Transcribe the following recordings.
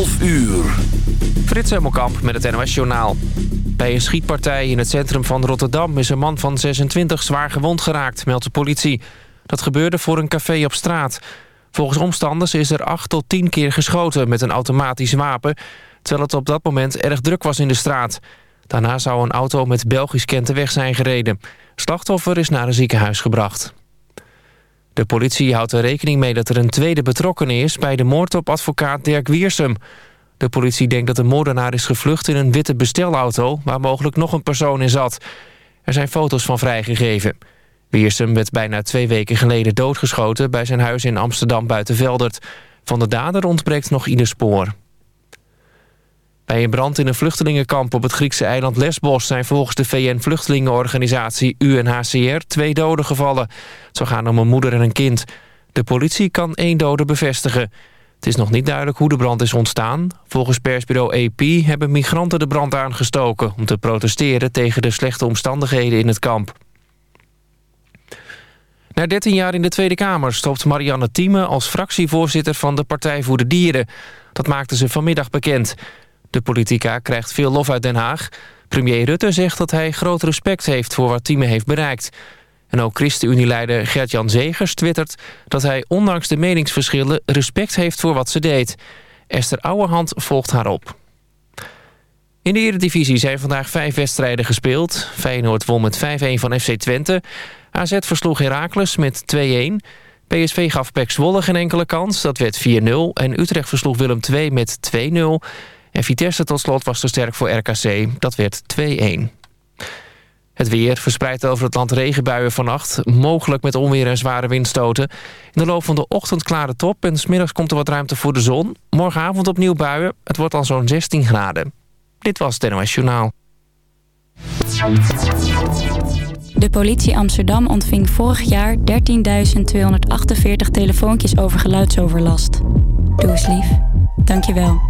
12 uur. Frits Hemelkamp met het NOS Journaal. Bij een schietpartij in het centrum van Rotterdam... is een man van 26 zwaar gewond geraakt, meldt de politie. Dat gebeurde voor een café op straat. Volgens omstanders is er 8 tot 10 keer geschoten met een automatisch wapen... terwijl het op dat moment erg druk was in de straat. Daarna zou een auto met Belgisch kenten weg zijn gereden. Slachtoffer is naar een ziekenhuis gebracht. De politie houdt er rekening mee dat er een tweede betrokkenen is... bij de moord op advocaat Dirk Wiersum. De politie denkt dat de moordenaar is gevlucht in een witte bestelauto... waar mogelijk nog een persoon in zat. Er zijn foto's van vrijgegeven. Wiersum werd bijna twee weken geleden doodgeschoten... bij zijn huis in Amsterdam Buitenveldert. Van de dader ontbreekt nog ieder spoor. Bij een brand in een vluchtelingenkamp op het Griekse eiland Lesbos... zijn volgens de VN-vluchtelingenorganisatie UNHCR twee doden gevallen. Zo gaan om een moeder en een kind. De politie kan één dode bevestigen. Het is nog niet duidelijk hoe de brand is ontstaan. Volgens persbureau AP hebben migranten de brand aangestoken... om te protesteren tegen de slechte omstandigheden in het kamp. Na 13 jaar in de Tweede Kamer stopt Marianne Thieme... als fractievoorzitter van de Partij voor de Dieren. Dat maakte ze vanmiddag bekend... De politica krijgt veel lof uit Den Haag. Premier Rutte zegt dat hij groot respect heeft voor wat Tieme heeft bereikt. En ook ChristenUnie-leider Gert-Jan Zegers twittert... dat hij ondanks de meningsverschillen respect heeft voor wat ze deed. Esther Ouwehand volgt haar op. In de Eredivisie zijn vandaag vijf wedstrijden gespeeld. Feyenoord won met 5-1 van FC Twente. AZ versloeg Heracles met 2-1. PSV gaf PEC Zwolle geen enkele kans, dat werd 4-0. En Utrecht versloeg Willem II met 2-0. En Vitesse tot slot was te sterk voor RKC. Dat werd 2-1. Het weer verspreidt over het land regenbuien vannacht. Mogelijk met onweer en zware windstoten. In de loop van de ochtend klare top en smiddags komt er wat ruimte voor de zon. Morgenavond opnieuw buien. Het wordt dan zo'n 16 graden. Dit was het NOS Journaal. De politie Amsterdam ontving vorig jaar 13.248 telefoontjes over geluidsoverlast. Doe eens lief. Dank je wel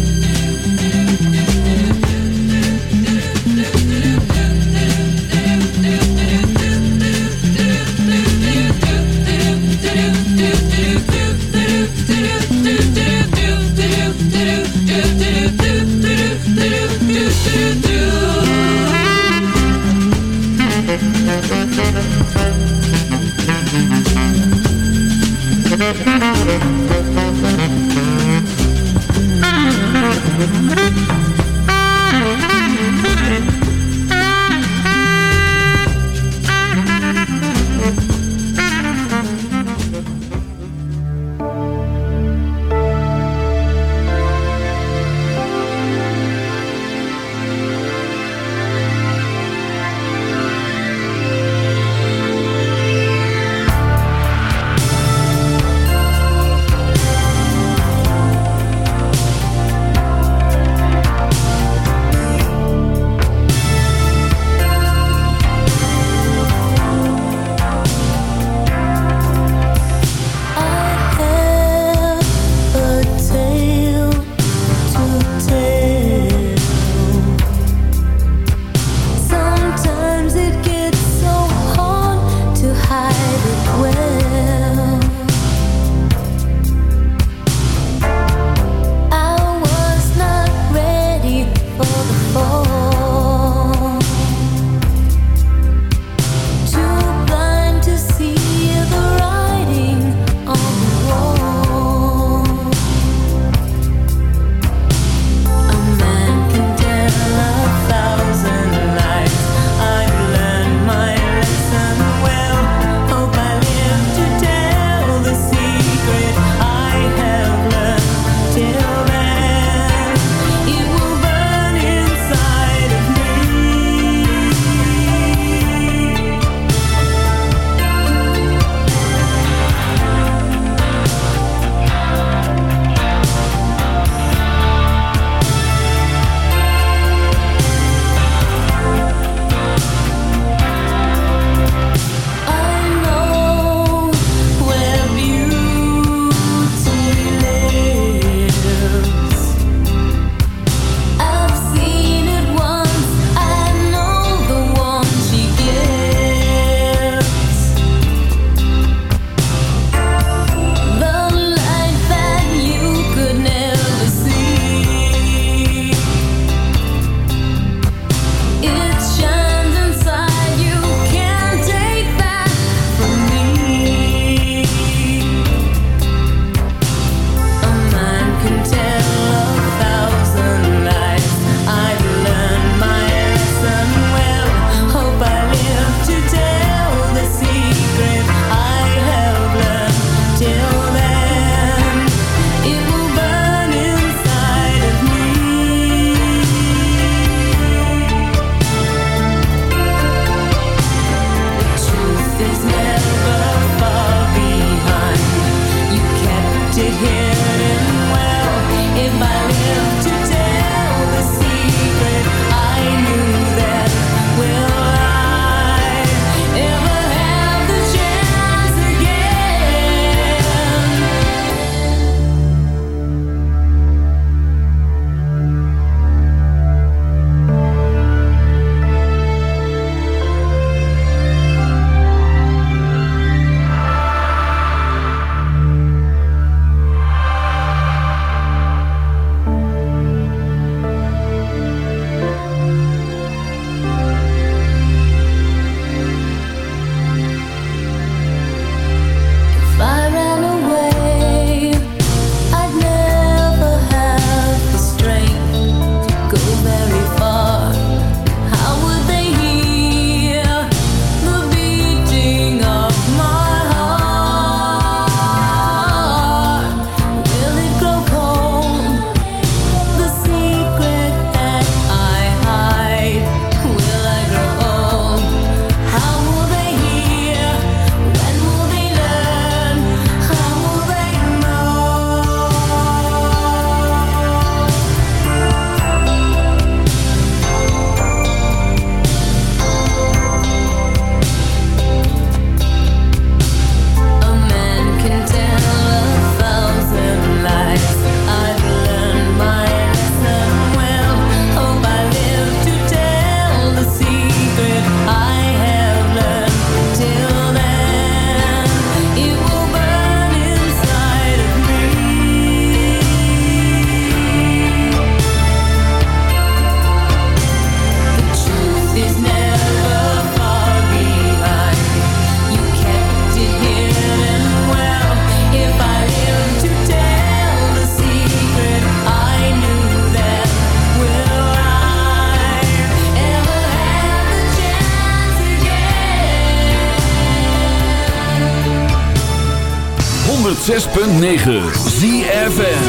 106.9 ZFN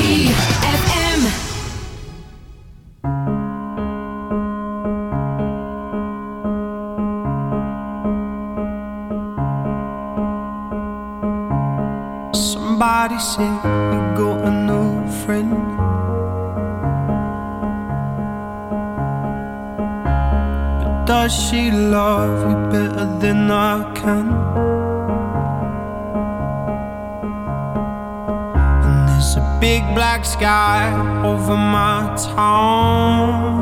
Somebody say you got a new friend. But does she love you better than I can? Sky over my town.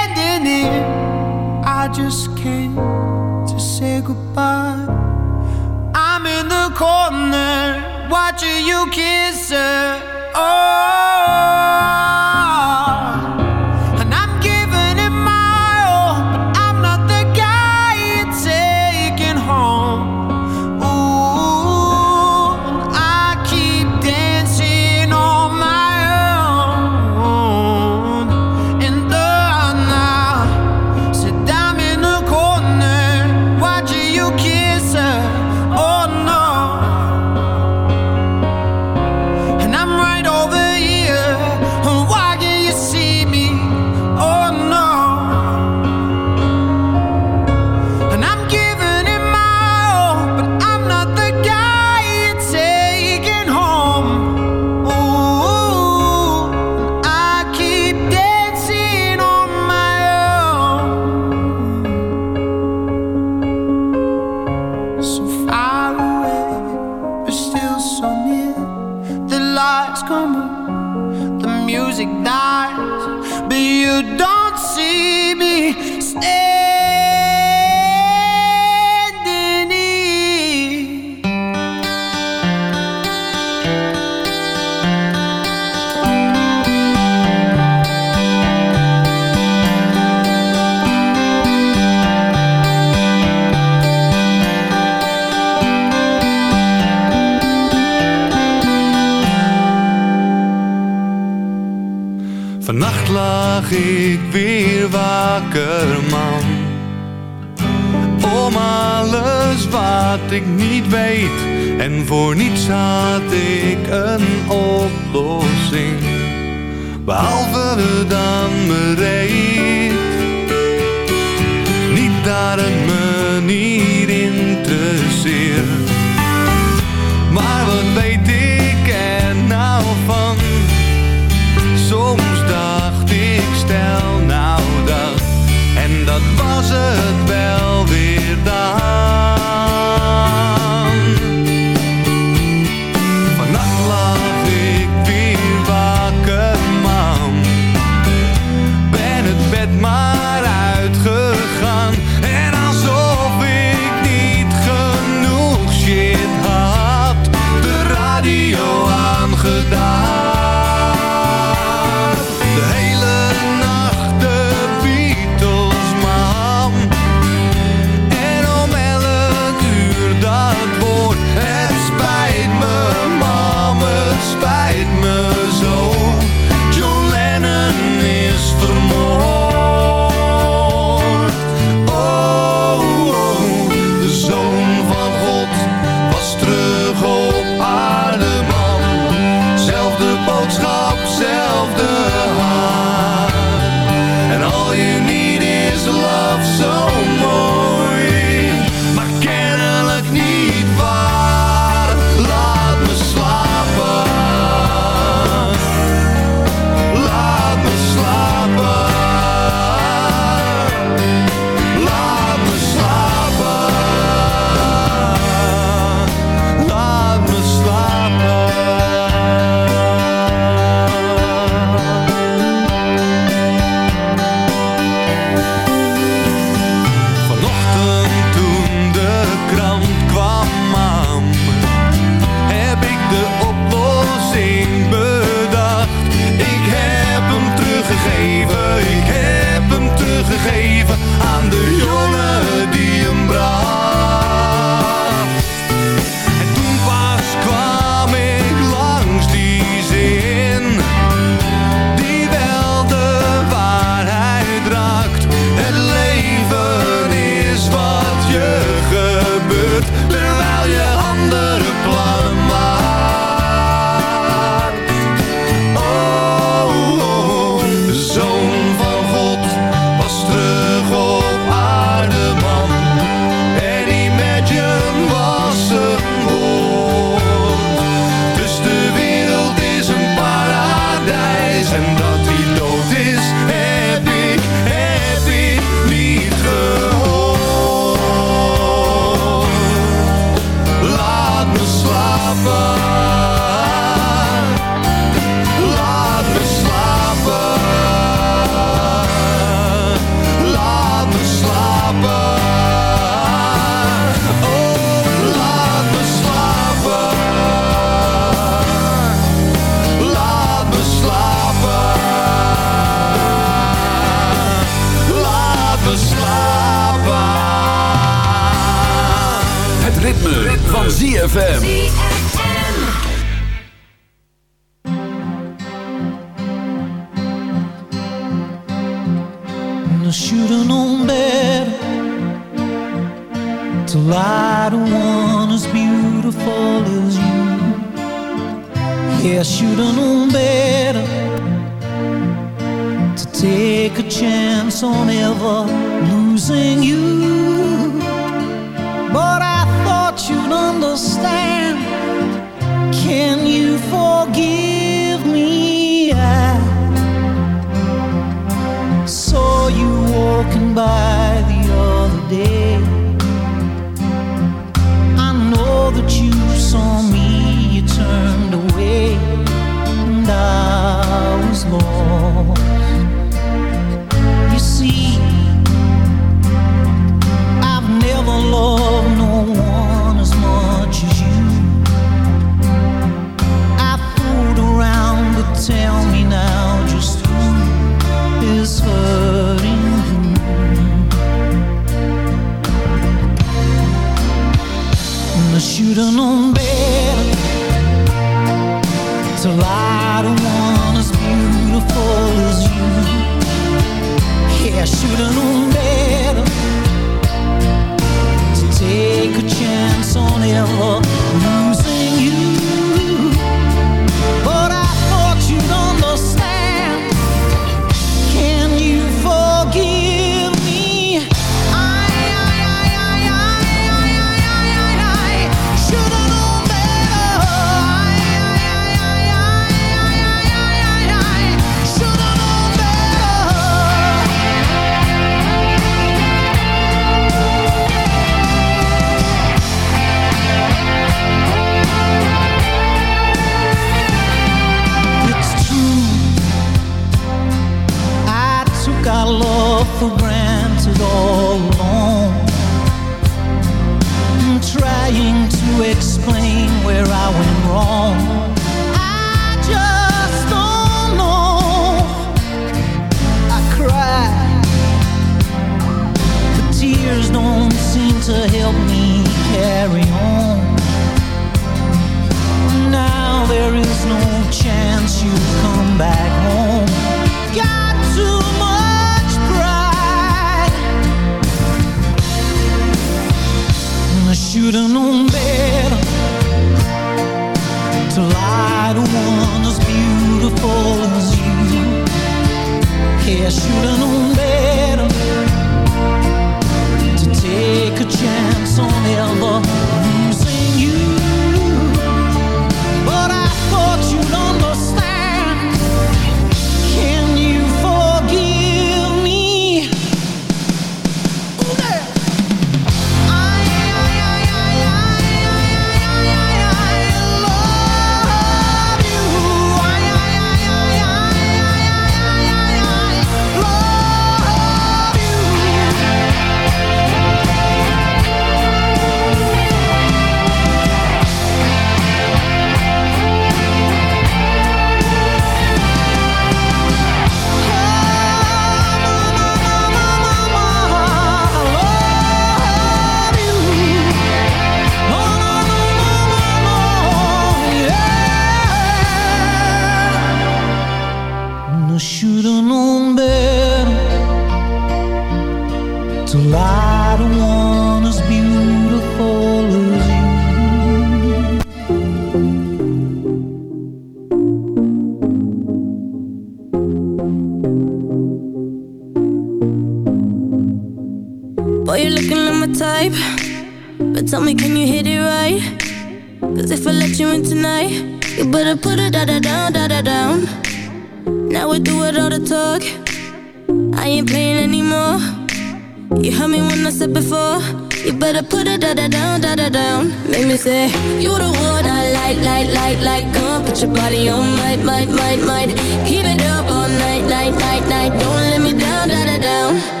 settle down. Make me say, You the one I like, like, like, like. Come on, put your body on mine, mine, mine, mine. Keep it up all night, night, night, night. Don't let me down, down, down.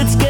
Let's get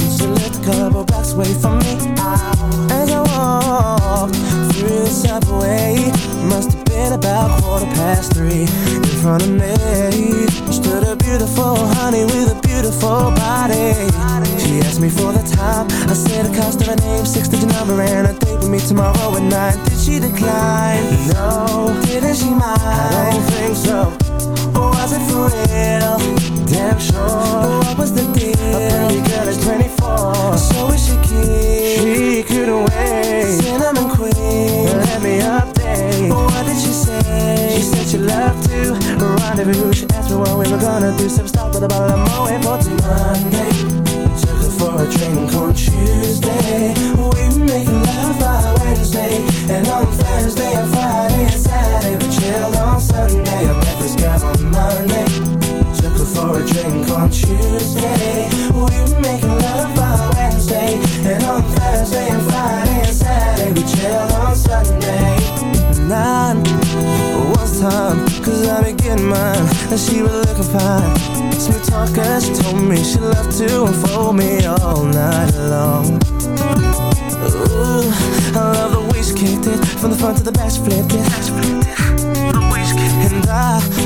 She lived a couple blocks away from me As I walked through the subway Must have been about quarter past three. In front of me Stood a beautiful honey with a beautiful body. She asked me for the time. I said the cost of her name, six-digit number And a date with me tomorrow at nine Did she decline? No Didn't she mind? I don't think so Oh, was it for real? Damn sure. Oh, what was the deal? A pretty girl is 24. So is she keen? She couldn't wait. Cinnamon queen. Let me update. Oh, what did she say? She said she loved to rendezvous. She asked me what we were gonna do. Some stop with a bottle of Moet for Monday. Took her for for a drink on Tuesday. We were making love by Wednesday. And on Thursday and Friday and Saturday, we chilled on Sunday. For a drink on Tuesday. We were making love by Wednesday. And on Thursday and Friday and Saturday, we chilled on Sunday. Nine was time, cause I been getting mine. And she was looking fine. Smooth talker, she told me she loved to unfold me all night long. Ooh, I love the way she kicked it From the front to the back, she flipped it And I,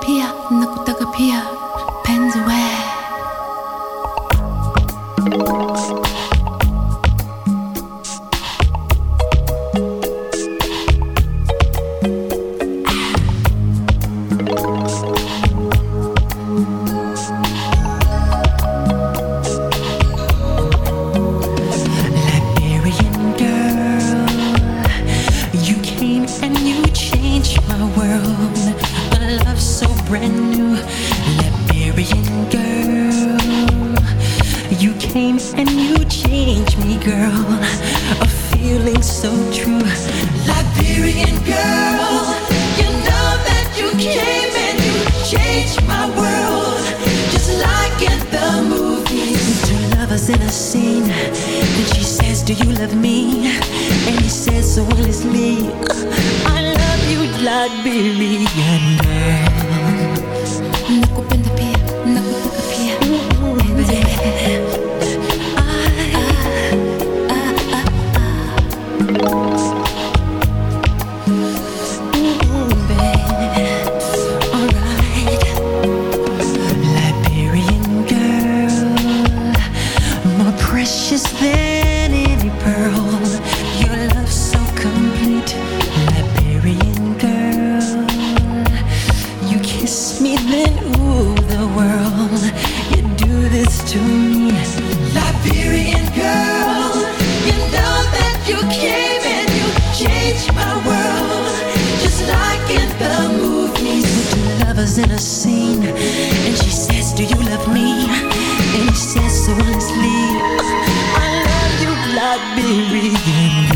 Pia nakutaka pia penzi we Liberian girl.